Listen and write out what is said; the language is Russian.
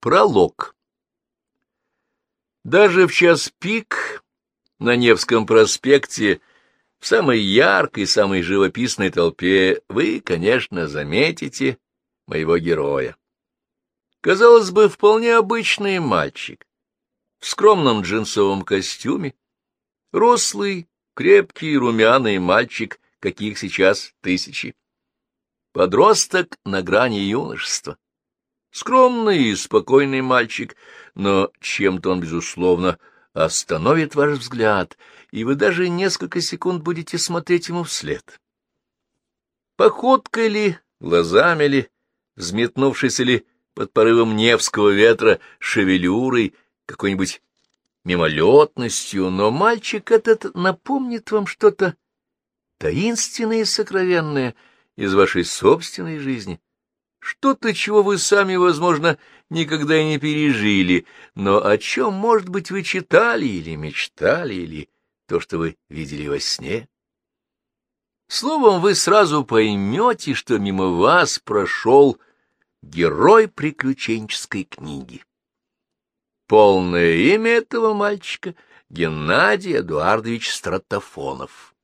Пролог Даже в час пик на Невском проспекте в самой яркой, самой живописной толпе вы, конечно, заметите моего героя. Казалось бы, вполне обычный мальчик, в скромном джинсовом костюме, рослый, крепкий, румяный мальчик, каких сейчас тысячи. Подросток на грани юношества. Скромный и спокойный мальчик, но чем-то он, безусловно, остановит ваш взгляд, и вы даже несколько секунд будете смотреть ему вслед. Походкой ли, глазами ли, взметнувшись ли под порывом Невского ветра шевелюрой, какой-нибудь мимолетностью, но мальчик этот напомнит вам что-то таинственное и сокровенное из вашей собственной жизни, что-то, чего вы сами, возможно, никогда и не пережили, но о чем, может быть, вы читали или мечтали, или то, что вы видели во сне. Словом, вы сразу поймете, что мимо вас прошел герой приключенческой книги. Полное имя этого мальчика — Геннадий Эдуардович Стратофонов.